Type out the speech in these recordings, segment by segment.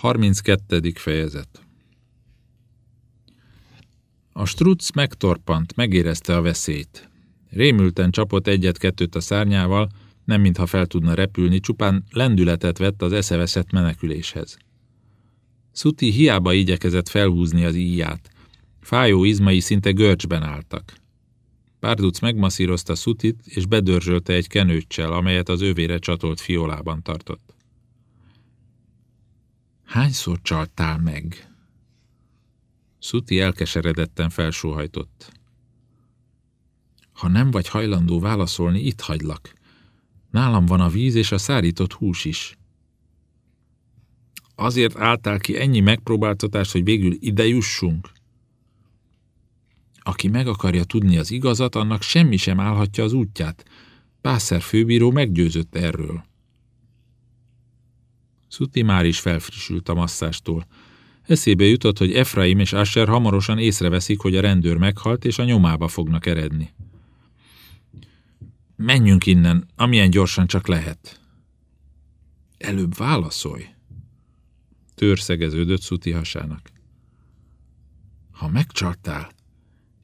32. fejezet A struc megtorpant, megérezte a veszélyt. Rémülten csapott egyet-kettőt a szárnyával, nem mintha fel tudna repülni, csupán lendületet vett az eszeveszett meneküléshez. Szuti hiába igyekezett felhúzni az íját. Fájó izmai szinte görcsben álltak. Párduc megmasszírozta Szutit, és bedörzsölte egy kenőccsel, amelyet az övére csatolt fiolában tartott. Hányszor csaltál meg? Szuti elkeseredetten felsóhajtott. Ha nem vagy hajlandó válaszolni, itt hagylak. Nálam van a víz és a szárított hús is. Azért álltál ki ennyi megpróbáltatást, hogy végül ide jussunk? Aki meg akarja tudni az igazat, annak semmi sem állhatja az útját. Pászer főbíró meggyőzött erről. Szuti már is felfrissült a masszástól. Eszébe jutott, hogy Efraim és Asher hamarosan észreveszik, hogy a rendőr meghalt, és a nyomába fognak eredni. Menjünk innen, amilyen gyorsan csak lehet. Előbb válaszolj. Törszegeződött Szuti hasának. Ha megcsaltál,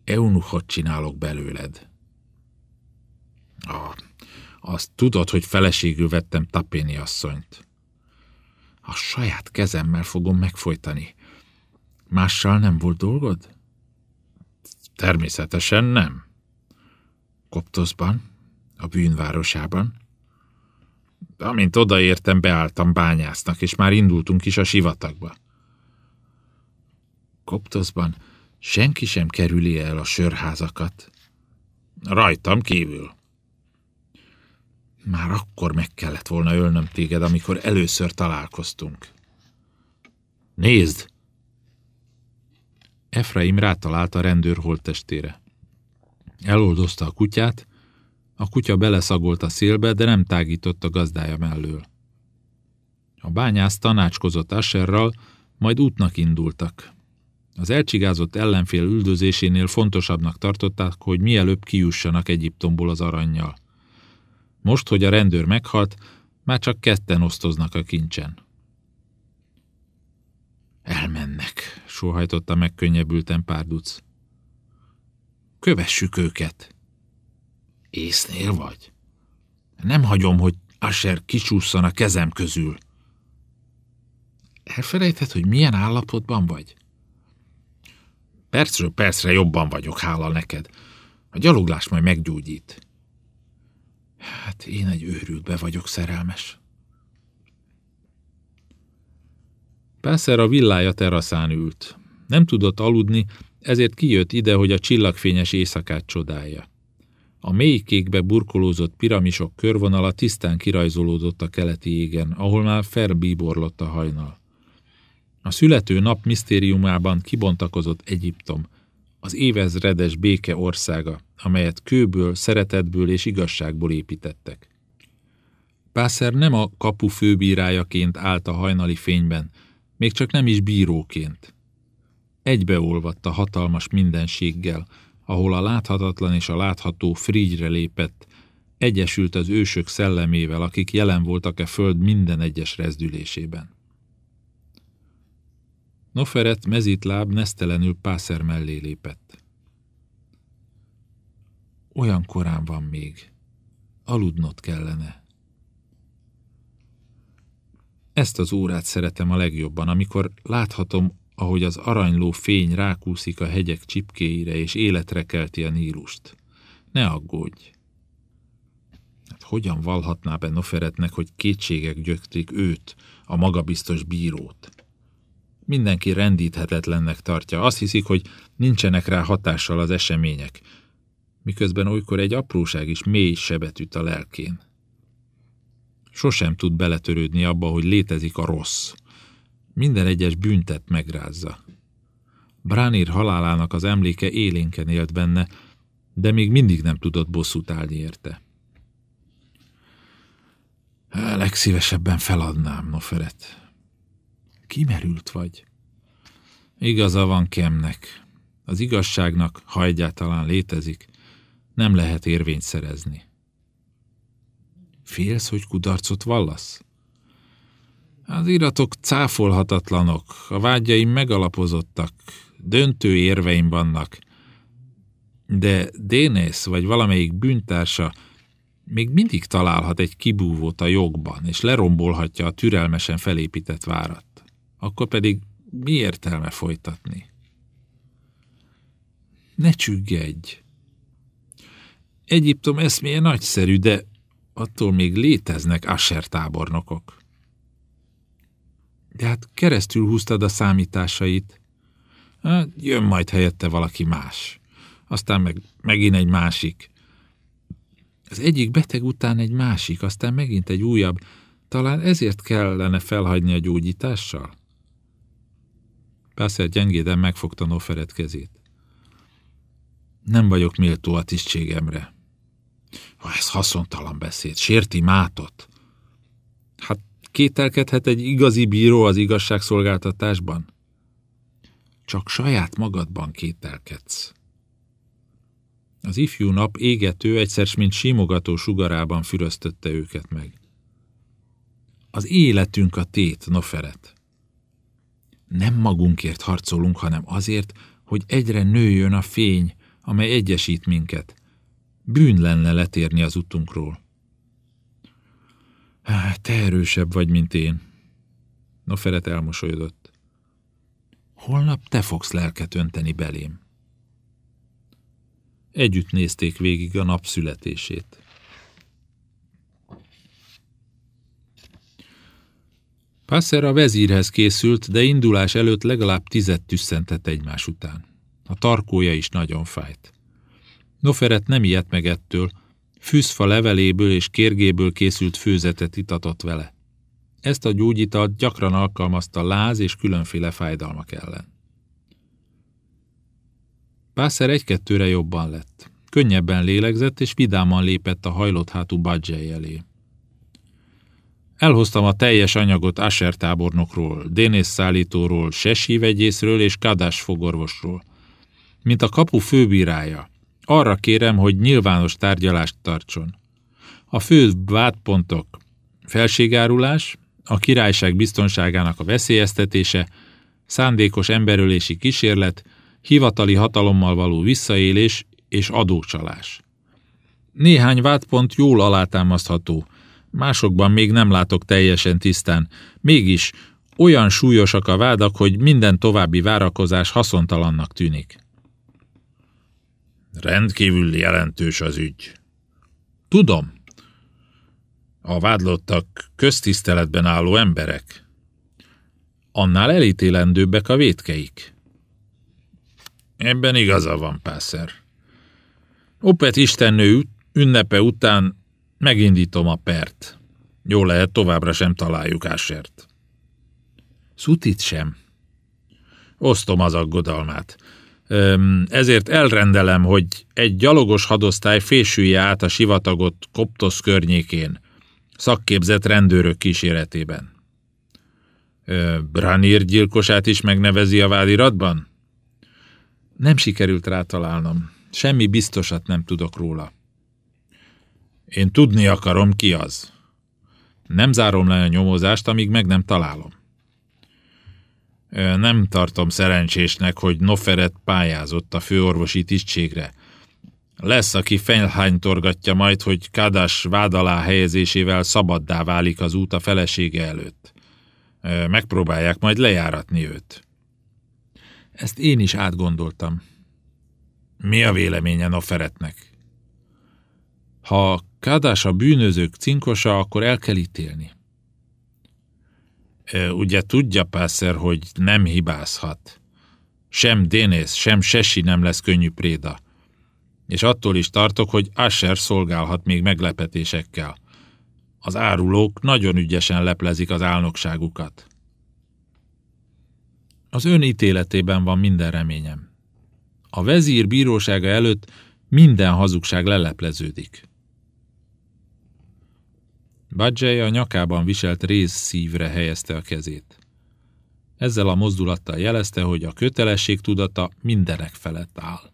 eunuchot csinálok belőled. Ah, azt tudod, hogy feleségül vettem Tapéni asszonyt. A saját kezemmel fogom megfojtani. Mással nem volt dolgod? Természetesen nem. Koptoszban? A bűnvárosában? Amint odaértem, beálltam bányásznak, és már indultunk is a sivatagba. Koptoszban senki sem kerüli el a sörházakat. Rajtam kívül. Már akkor meg kellett volna ölnöm téged, amikor először találkoztunk. Nézd! Efraim rátalált a rendőr holttestére. Eloldozta a kutyát, a kutya beleszagolt a szélbe, de nem tágított a gazdája mellől. A bányász tanácskozott Asherral, majd útnak indultak. Az elcsigázott ellenfél üldözésénél fontosabbnak tartották, hogy mielőbb kijussanak Egyiptomból az aranyjal. Most, hogy a rendőr meghalt, már csak ketten osztoznak a kincsen. Elmennek, sóhajtotta megkönnyebbülten párduc. Kövessük őket. Észnél vagy? Nem hagyom, hogy Asher kicsúszson a kezem közül. Elfelejtett, hogy milyen állapotban vagy? Percről percre jobban vagyok, hála neked. A gyaloglás majd meggyógyít. Hát én egy őrültbe vagyok szerelmes. Pászer a villája teraszán ült. Nem tudott aludni, ezért kijött ide, hogy a csillagfényes éjszakát csodálja. A mély kékbe burkolózott piramisok körvonala tisztán kirajzolódott a keleti égen, ahol már felbíborlott a hajnal. A születő nap misztériumában kibontakozott Egyiptom, az évezredes béke országa, amelyet kőből, szeretetből és igazságból építettek. Pászer nem a kapu főbírájaként állt a hajnali fényben, még csak nem is bíróként. Egybeolvadt a hatalmas mindenséggel, ahol a láthatatlan és a látható frigyre lépett, egyesült az ősök szellemével, akik jelen voltak e föld minden egyes rezdülésében. Noferet mezítláb nesztelenül Pászer mellé lépett. Olyan korán van még. Aludnod kellene. Ezt az órát szeretem a legjobban, amikor láthatom, ahogy az aranyló fény rákúszik a hegyek csipkéire, és életre kelti a Nílust. Ne aggódj! Hát hogyan valhatná be Noferetnek, hogy kétségek gyöktrik őt, a magabiztos bírót? Mindenki rendíthetetlennek tartja. Azt hiszik, hogy nincsenek rá hatással az események, miközben olykor egy apróság is mély sebet üt a lelkén. Sosem tud beletörődni abba, hogy létezik a rossz. Minden egyes büntet megrázza. Bránir halálának az emléke élénken élt benne, de még mindig nem tudott bosszút állni érte. Legszívesebben feladnám, Noferet. Kimerült vagy? Igaza van Kemnek. Az igazságnak, ha egyáltalán létezik, nem lehet érvényt szerezni. Félsz, hogy kudarcot vallasz? Az iratok cáfolhatatlanok, a vágyaim megalapozottak, döntő érveim vannak, de Dénész vagy valamelyik bűntársa még mindig találhat egy kibúvót a jogban, és lerombolhatja a türelmesen felépített várat. Akkor pedig mi értelme folytatni? Ne csüggedj! Egyiptom eszméje nagyszerű, de attól még léteznek Asher tábornokok. De hát keresztül húztad a számításait. Hát, jön majd helyette valaki más. Aztán meg megint egy másik. Az egyik beteg után egy másik, aztán megint egy újabb. Talán ezért kellene felhagyni a gyógyítással? Pászer gyengéden megfogta Noferet kezét. Nem vagyok méltó a tisztségemre. Ha ez haszontalan beszéd, sérti mátot. Hát kételkedhet egy igazi bíró az igazságszolgáltatásban? Csak saját magadban kételkedsz. Az ifjú nap égető egyszer, mint simogató sugarában füröztötte őket meg. Az életünk a tét, Noferet. Nem magunkért harcolunk, hanem azért, hogy egyre nőjön a fény, amely egyesít minket. Bűn lenne letérni az utunkról. Te erősebb vagy, mint én. Noferet elmosolyodott. Holnap te fogsz lelket önteni belém. Együtt nézték végig a nap születését. Passer a vezírhez készült, de indulás előtt legalább tizet tüsszentett egymás után. A tarkója is nagyon fájt. Noferet nem ijedt meg ettől, fűzfa leveléből és kérgéből készült főzetet itatott vele. Ezt a gyógyitalt gyakran alkalmazta láz és különféle fájdalmak ellen. Pászer egy-kettőre jobban lett. Könnyebben lélegzett, és vidáman lépett a hajlott hátú Badzsely elé. Elhoztam a teljes anyagot Asher tábornokról, Dénész szállítóról, Sesi vegyészről és Kadás fogorvosról. Mint a kapu főbírája, arra kérem, hogy nyilvános tárgyalást tartson. A fő vádpontok felségárulás, a királyság biztonságának a veszélyeztetése, szándékos emberölési kísérlet, hivatali hatalommal való visszaélés és adócsalás. Néhány vádpont jól alátámasztható, másokban még nem látok teljesen tisztán, mégis olyan súlyosak a vádak, hogy minden további várakozás haszontalannak tűnik. Rendkívül jelentős az ügy. Tudom. A vádlottak köztiszteletben álló emberek. Annál elítélendőbbek a vétkeik. Ebben igaza van, Pászer. Opet istennő ünnepe után megindítom a pert. Jó lehet, továbbra sem találjuk Ásert. Szutit sem. Osztom az aggodalmát. Ezért elrendelem, hogy egy gyalogos hadosztály fésülje át a sivatagot Koptosz környékén, szakképzett rendőrök kíséretében. Branir gyilkosát is megnevezi a vádiratban? Nem sikerült rátalálnom. Semmi biztosat nem tudok róla. Én tudni akarom, ki az. Nem zárom le a nyomozást, amíg meg nem találom. Nem tartom szerencsésnek, hogy Noferet pályázott a főorvosi tisztségre. Lesz, aki torgatja majd, hogy Kádás vád alá helyezésével szabaddá válik az út a felesége előtt. Megpróbálják majd lejáratni őt. Ezt én is átgondoltam. Mi a véleménye Noferetnek? Ha Kádás a bűnözők cinkosa, akkor el kell ítélni. Ugye tudja Pászer, hogy nem hibázhat. Sem Dénész, sem Sesi nem lesz könnyű préda. És attól is tartok, hogy Asher szolgálhat még meglepetésekkel. Az árulók nagyon ügyesen leplezik az álnokságukat. Az ön ítéletében van minden reményem. A vezír bírósága előtt minden hazugság lelepleződik. Badzsely a nyakában viselt rész szívre helyezte a kezét. Ezzel a mozdulattal jelezte, hogy a kötelesség tudata mindenek felett áll.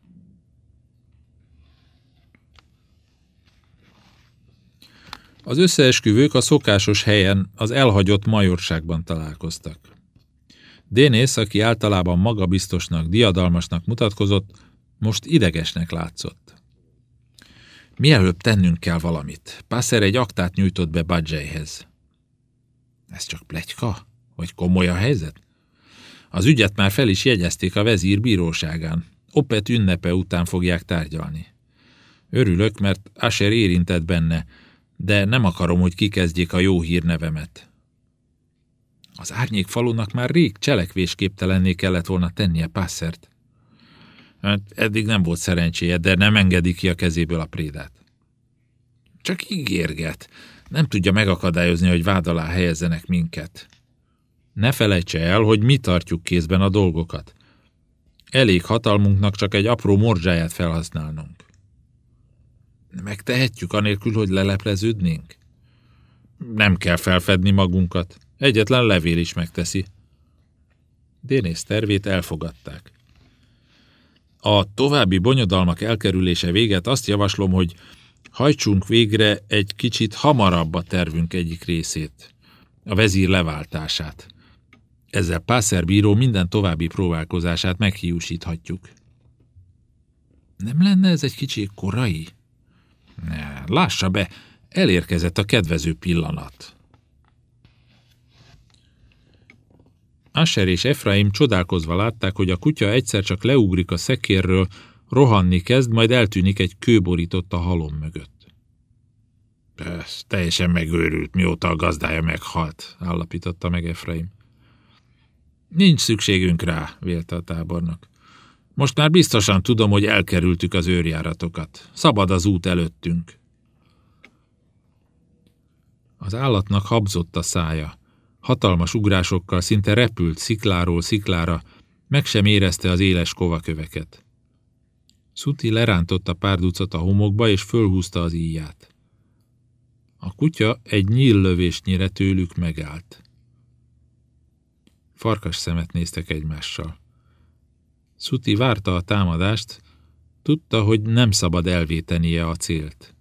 Az összeesküvők a szokásos helyen, az elhagyott majorságban találkoztak. Dénész, aki általában magabiztosnak, diadalmasnak mutatkozott, most idegesnek látszott. Mielőbb tennünk kell valamit. Pászer egy aktát nyújtott be Badzselyhez. Ez csak plegyka? Vagy komoly a helyzet? Az ügyet már fel is jegyezték a vezír bíróságán. Opet ünnepe után fogják tárgyalni. Örülök, mert Asher érintett benne, de nem akarom, hogy kikezdjék a jó hírnevemet. Az árnyék falunak már rég cselekvésképtelenné kellett volna tennie Pászert. Hát eddig nem volt szerencséje, de nem engedi ki a kezéből a prédát. Csak ígérget. Nem tudja megakadályozni, hogy vád alá helyezzenek minket. Ne felejtse el, hogy mi tartjuk kézben a dolgokat. Elég hatalmunknak csak egy apró morzsáját felhasználnunk. Megtehetjük anélkül, hogy lelepleződnénk? Nem kell felfedni magunkat. Egyetlen levél is megteszi. Dénész tervét elfogadták. A további bonyodalmak elkerülése véget azt javaslom, hogy hajtsunk végre egy kicsit hamarabb a tervünk egyik részét, a vezír leváltását. Ezzel Pászer bíró minden további próbálkozását meghiúsíthatjuk. Nem lenne ez egy kicsi korai? Lássa be, elérkezett a kedvező pillanat. Asher és Efraim csodálkozva látták, hogy a kutya egyszer csak leugrik a szekérről, rohanni kezd, majd eltűnik egy kőborított a halom mögött. Ez teljesen megőrült, mióta a gazdája meghalt, állapította meg Efraim. Nincs szükségünk rá, vélte a tábornok. Most már biztosan tudom, hogy elkerültük az őrjáratokat. Szabad az út előttünk. Az állatnak habzott a szája. Hatalmas ugrásokkal szinte repült szikláról sziklára, meg sem érezte az éles kovaköveket. Szuti lerántotta pár ducat a homokba, és fölhúzta az íját. A kutya egy nyíllövésnyire tőlük megállt. Farkas szemet néztek egymással. Szuti várta a támadást, tudta, hogy nem szabad elvétenie a célt.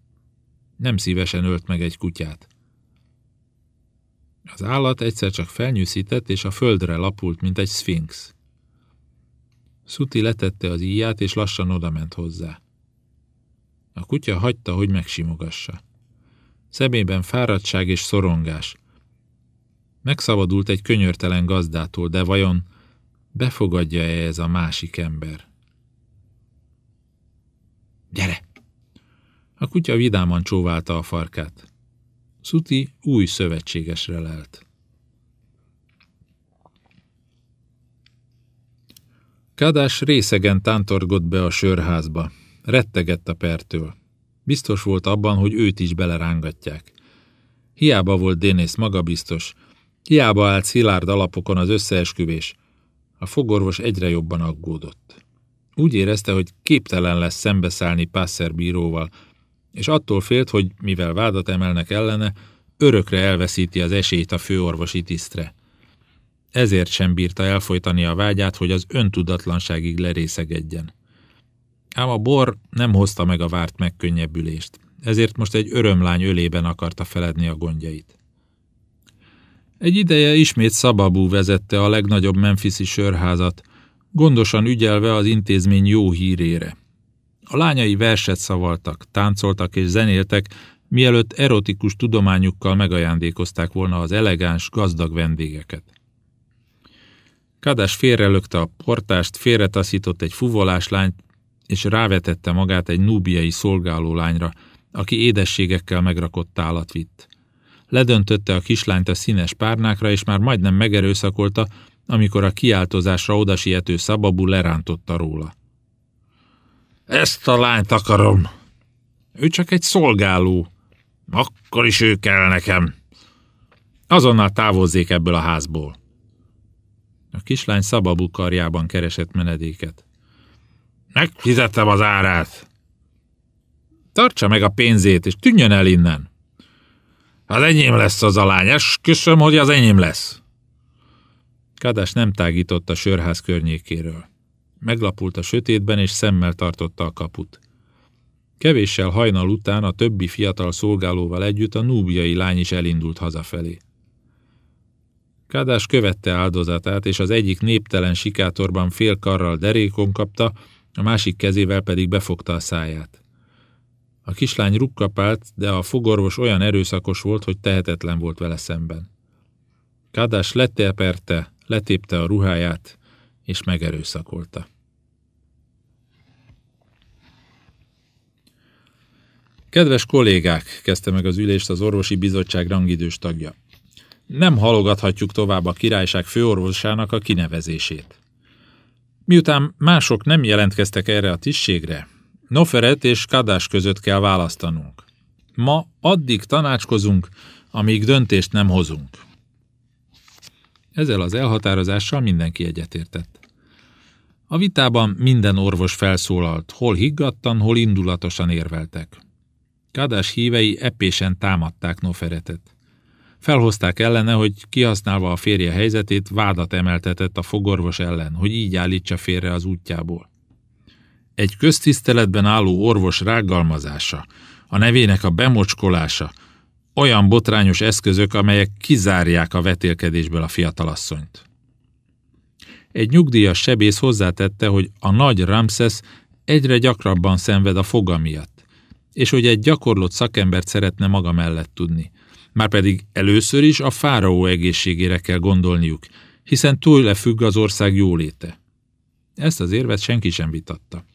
Nem szívesen ölt meg egy kutyát. Az állat egyszer csak felnyűszített, és a földre lapult, mint egy szfinx. Szuti letette az íját, és lassan odament hozzá. A kutya hagyta, hogy megsimogassa. Szemében fáradtság és szorongás. Megszabadult egy könyörtelen gazdától, de vajon befogadja-e ez a másik ember? Gyere! A kutya vidáman csóválta a farkát. Szuti új szövetségesre lelt. Kádás részegen tántorgott be a sörházba. Rettegett a pertől. Biztos volt abban, hogy őt is belerángatják. Hiába volt Dénész magabiztos, hiába állt szilárd alapokon az összeesküvés. A fogorvos egyre jobban aggódott. Úgy érezte, hogy képtelen lesz szembeszállni Pászer bíróval, és attól félt, hogy mivel vádat emelnek ellene, örökre elveszíti az esélyt a főorvosi tisztre. Ezért sem bírta elfolytani a vágyát, hogy az öntudatlanságig lerészegedjen. Ám a bor nem hozta meg a várt megkönnyebbülést, ezért most egy örömlány ölében akarta feledni a gondjait. Egy ideje ismét Szababú vezette a legnagyobb memphisi sörházat, gondosan ügyelve az intézmény jó hírére. A lányai verset szavaltak, táncoltak és zenéltek, mielőtt erotikus tudományukkal megajándékozták volna az elegáns, gazdag vendégeket. Kadás félrelökte a portást, félretaszított egy fuvoláslányt, és rávetette magát egy núbiai szolgálólányra, aki édességekkel megrakott tálat vitt. Ledöntötte a kislányt a színes párnákra, és már majdnem megerőszakolta, amikor a kiáltozásra odasiető szababú lerántotta róla. Ezt a lányt akarom. Ő csak egy szolgáló. Akkor is ő kell nekem. Azonnal távozzék ebből a házból. A kislány szababú karjában keresett menedéket. Megfizettem az árát. Tartsa meg a pénzét, és tűnjön el innen. Az enyém lesz az a lány, esküszöm, hogy az enyém lesz. Kádás nem tágított a sörház környékéről. Meglapult a sötétben, és szemmel tartotta a kaput. Kevéssel hajnal után a többi fiatal szolgálóval együtt a núbiai lány is elindult hazafelé. Kádás követte áldozatát, és az egyik néptelen sikátorban fél karral derékon kapta, a másik kezével pedig befogta a száját. A kislány rukkapált, de a fogorvos olyan erőszakos volt, hogy tehetetlen volt vele szemben. Kádás letéperte, letépte a ruháját, és megerőszakolta. Kedves kollégák, kezdte meg az ülést az orvosi bizottság rangidős tagja. Nem halogathatjuk tovább a királyság főorvosának a kinevezését. Miután mások nem jelentkeztek erre a tisztségre, Noferet és Kadás között kell választanunk. Ma addig tanácskozunk, amíg döntést nem hozunk. Ezzel az elhatározással mindenki egyetértett. A vitában minden orvos felszólalt, hol higgadtan, hol indulatosan érveltek. Kadás hívei epésen támadták Noferetet. Felhozták ellene, hogy kihasználva a férje helyzetét, vádat emeltetett a fogorvos ellen, hogy így állítsa félre az útjából. Egy köztiszteletben álló orvos rágalmazása, a nevének a bemocskolása, olyan botrányos eszközök, amelyek kizárják a vetélkedésből a fiatalasszonyt. Egy nyugdíjas sebész hozzátette, hogy a nagy Ramses egyre gyakrabban szenved a foga miatt, és hogy egy gyakorlott szakembert szeretne maga mellett tudni. Márpedig először is a fáraó egészségére kell gondolniuk, hiszen tőle függ az ország jóléte. Ezt az érvet senki sem vitatta.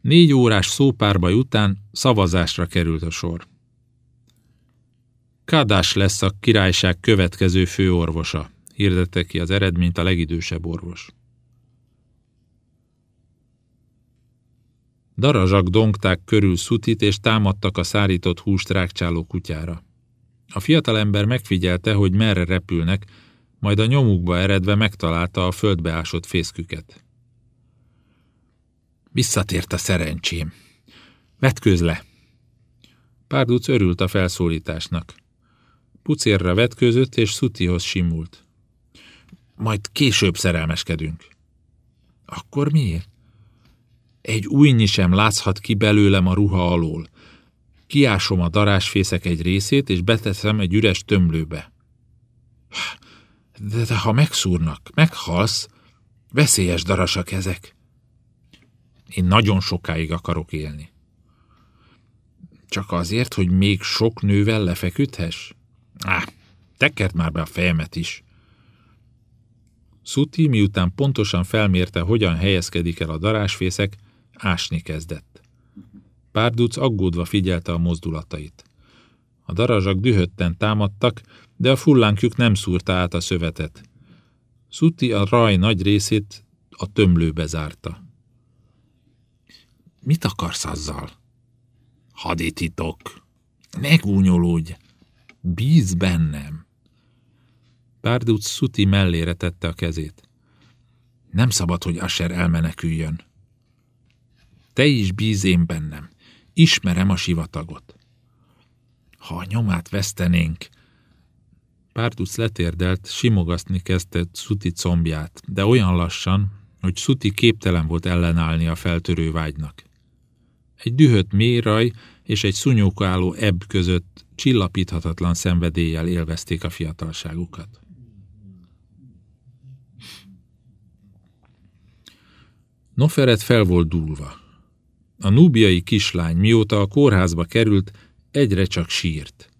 Négy órás szópárbaj után szavazásra került a sor. Kádás lesz a királyság következő főorvosa, hirdette ki az eredményt a legidősebb orvos. Darazsak dongták körül szutit, és támadtak a szárított húst rákcsáló kutyára. A fiatalember megfigyelte, hogy merre repülnek, majd a nyomukba eredve megtalálta a földbe ásott fészküket. Visszatért a szerencsém. Vetkőz le! Párduc örült a felszólításnak. Pucérra vetkőzött, és Szutihoz simult. Majd később szerelmeskedünk. Akkor miért? Egy újnyi sem látszhat ki belőlem a ruha alól. Kiásom a darásfészek egy részét, és beteszem egy üres tömlőbe. De, de ha megszúrnak, meghalsz, veszélyes darasak ezek. Én nagyon sokáig akarok élni. Csak azért, hogy még sok nővel lefeküdhess? Á, tekert már be a fejemet is. Szuti, miután pontosan felmérte, hogyan helyezkedik el a darásfészek, ásni kezdett. Párduc aggódva figyelte a mozdulatait. A darazsak dühötten támadtak, de a fullánkjuk nem szúrta át a szövetet. Szuti a raj nagy részét a tömlőbe zárta. Mit akarsz azzal? Hadititok. Ne gúnyolódj. Bíz bennem. Párduc Szuti mellére tette a kezét. Nem szabad, hogy Asher elmeneküljön. Te is bíz én bennem. Ismerem a sivatagot. Ha a nyomát vesztenénk... Párduc letérdelt, simogatni kezdte Szuti combját, de olyan lassan, hogy Szuti képtelen volt ellenállni a feltörő vágynak. Egy dühött méraj és egy szunyókáló ebb között csillapíthatatlan szenvedéllyel élvezték a fiatalságukat. Noferet fel volt dúlva. A núbiai kislány, mióta a kórházba került, egyre csak sírt.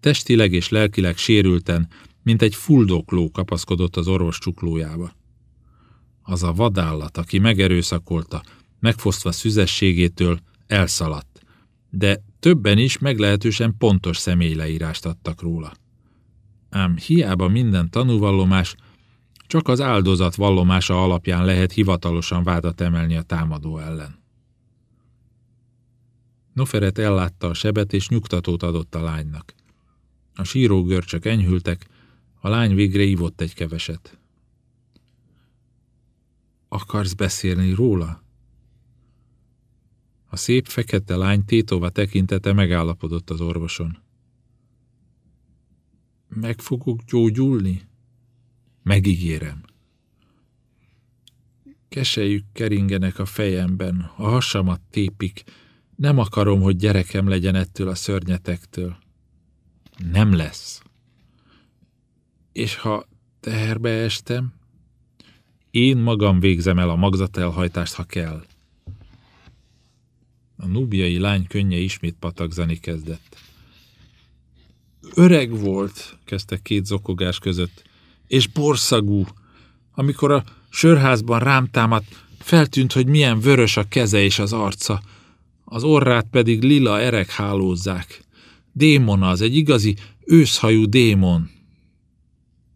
Testileg és lelkileg sérülten, mint egy fuldokló kapaszkodott az orvos csuklójába. Az a vadállat, aki megerőszakolta, megfosztva szüzességétől, elszaladt, de többen is meglehetősen pontos személyleírást adtak róla. Ám hiába minden tanúvallomás, csak az áldozat vallomása alapján lehet hivatalosan vádat emelni a támadó ellen. Noferet ellátta a sebet, és nyugtatót adott a lánynak. A sírógörcsök enyhültek, a lány végre ivott egy keveset. Akarsz beszélni róla? A szép fekete lány tétova tekintete megállapodott az orvoson. Meg fogok gyógyulni? Megígérem. Kesejük keringenek a fejemben, a hasamat tépik, Nem akarom, hogy gyerekem legyen ettől a szörnyetektől. Nem lesz. És ha teherbe estem, én magam végzem el a magzatelhajtást, ha kell. A nubiai lány könnye ismét patakzani kezdett. Öreg volt, kezdte két zokogás között, és borszagú. Amikor a sörházban rám támadt, feltűnt, hogy milyen vörös a keze és az arca, az orrát pedig lila erek hálózzák. Démon az, egy igazi őszhajú démon.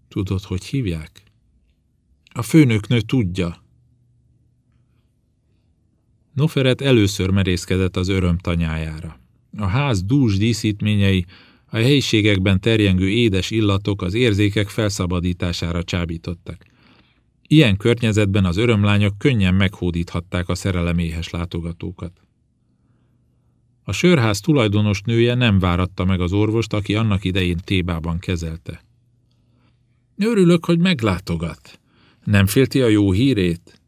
Tudod, hogy hívják? A főnöknő tudja. Noferet először merészkedett az öröm tanyájára. A ház dús díszítményei, a helyiségekben terjengő édes illatok az érzékek felszabadítására csábítottak. Ilyen környezetben az örömlányok könnyen meghódíthatták a szereleméhes látogatókat. A sörház tulajdonos nője nem váratta meg az orvost, aki annak idején tébában kezelte. Örülök, hogy meglátogat. Nem félti a jó hírét?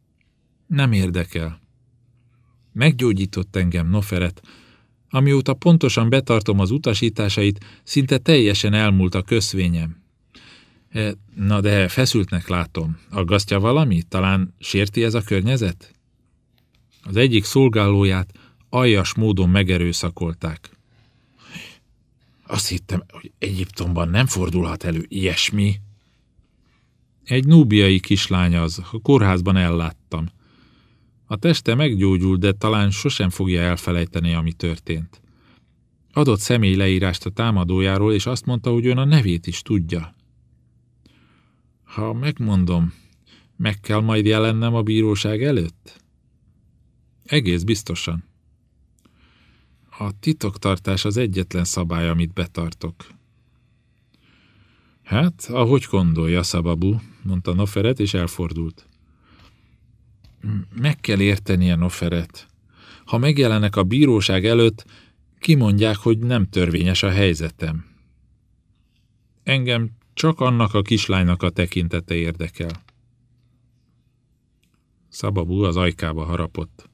Nem érdekel. Meggyógyított engem Noferet. Amióta pontosan betartom az utasításait, szinte teljesen elmúlt a köszvényem. E, na de feszültnek látom. Aggasztja valami? Talán sérti ez a környezet? Az egyik szolgálóját aljas módon megerőszakolták. Azt hittem, hogy Egyiptomban nem fordulhat elő ilyesmi. Egy núbiai kislány az, a kórházban elláttam. A teste meggyógyult, de talán sosem fogja elfelejteni, ami történt. Adott személy leírást a támadójáról, és azt mondta, hogy ön a nevét is tudja. Ha megmondom, meg kell majd jelennem a bíróság előtt? Egész biztosan. A titoktartás az egyetlen szabály, amit betartok. Hát, ahogy gondolja, Szababu, mondta Noferet, és elfordult. Meg kell értenie Noferet. Ha megjelenek a bíróság előtt, kimondják, hogy nem törvényes a helyzetem. Engem csak annak a kislánynak a tekintete érdekel. Szababú az ajkába harapott.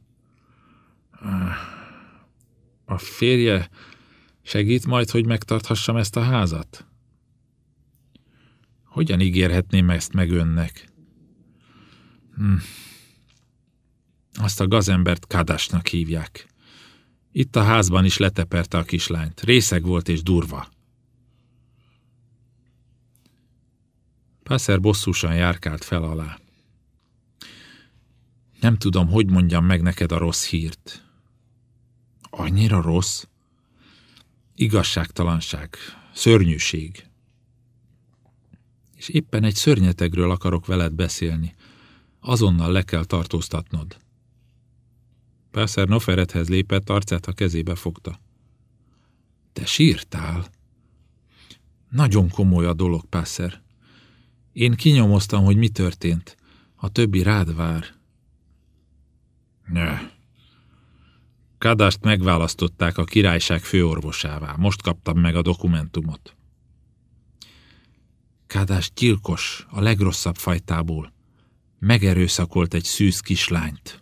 A férje segít majd, hogy megtarthassam ezt a házat? Hogyan ígérhetném ezt meg önnek? Hm. Azt a gazembert Kadásnak hívják. Itt a házban is leteperte a kislányt. Részeg volt és durva. Pászer bosszúsan járkált fel alá. Nem tudom, hogy mondjam meg neked a rossz hírt. Annyira rossz? Igazságtalanság, szörnyűség. És éppen egy szörnyetegről akarok veled beszélni. Azonnal le kell tartóztatnod. Pászer Noferethez lépett, arcát a kezébe fogta. Te sírtál? Nagyon komoly a dolog, Pászer. Én kinyomoztam, hogy mi történt. A többi rád vár. Ne. Kadást megválasztották a királyság főorvosává. Most kaptam meg a dokumentumot. Kádás gyilkos, a legrosszabb fajtából. Megerőszakolt egy szűz kislányt.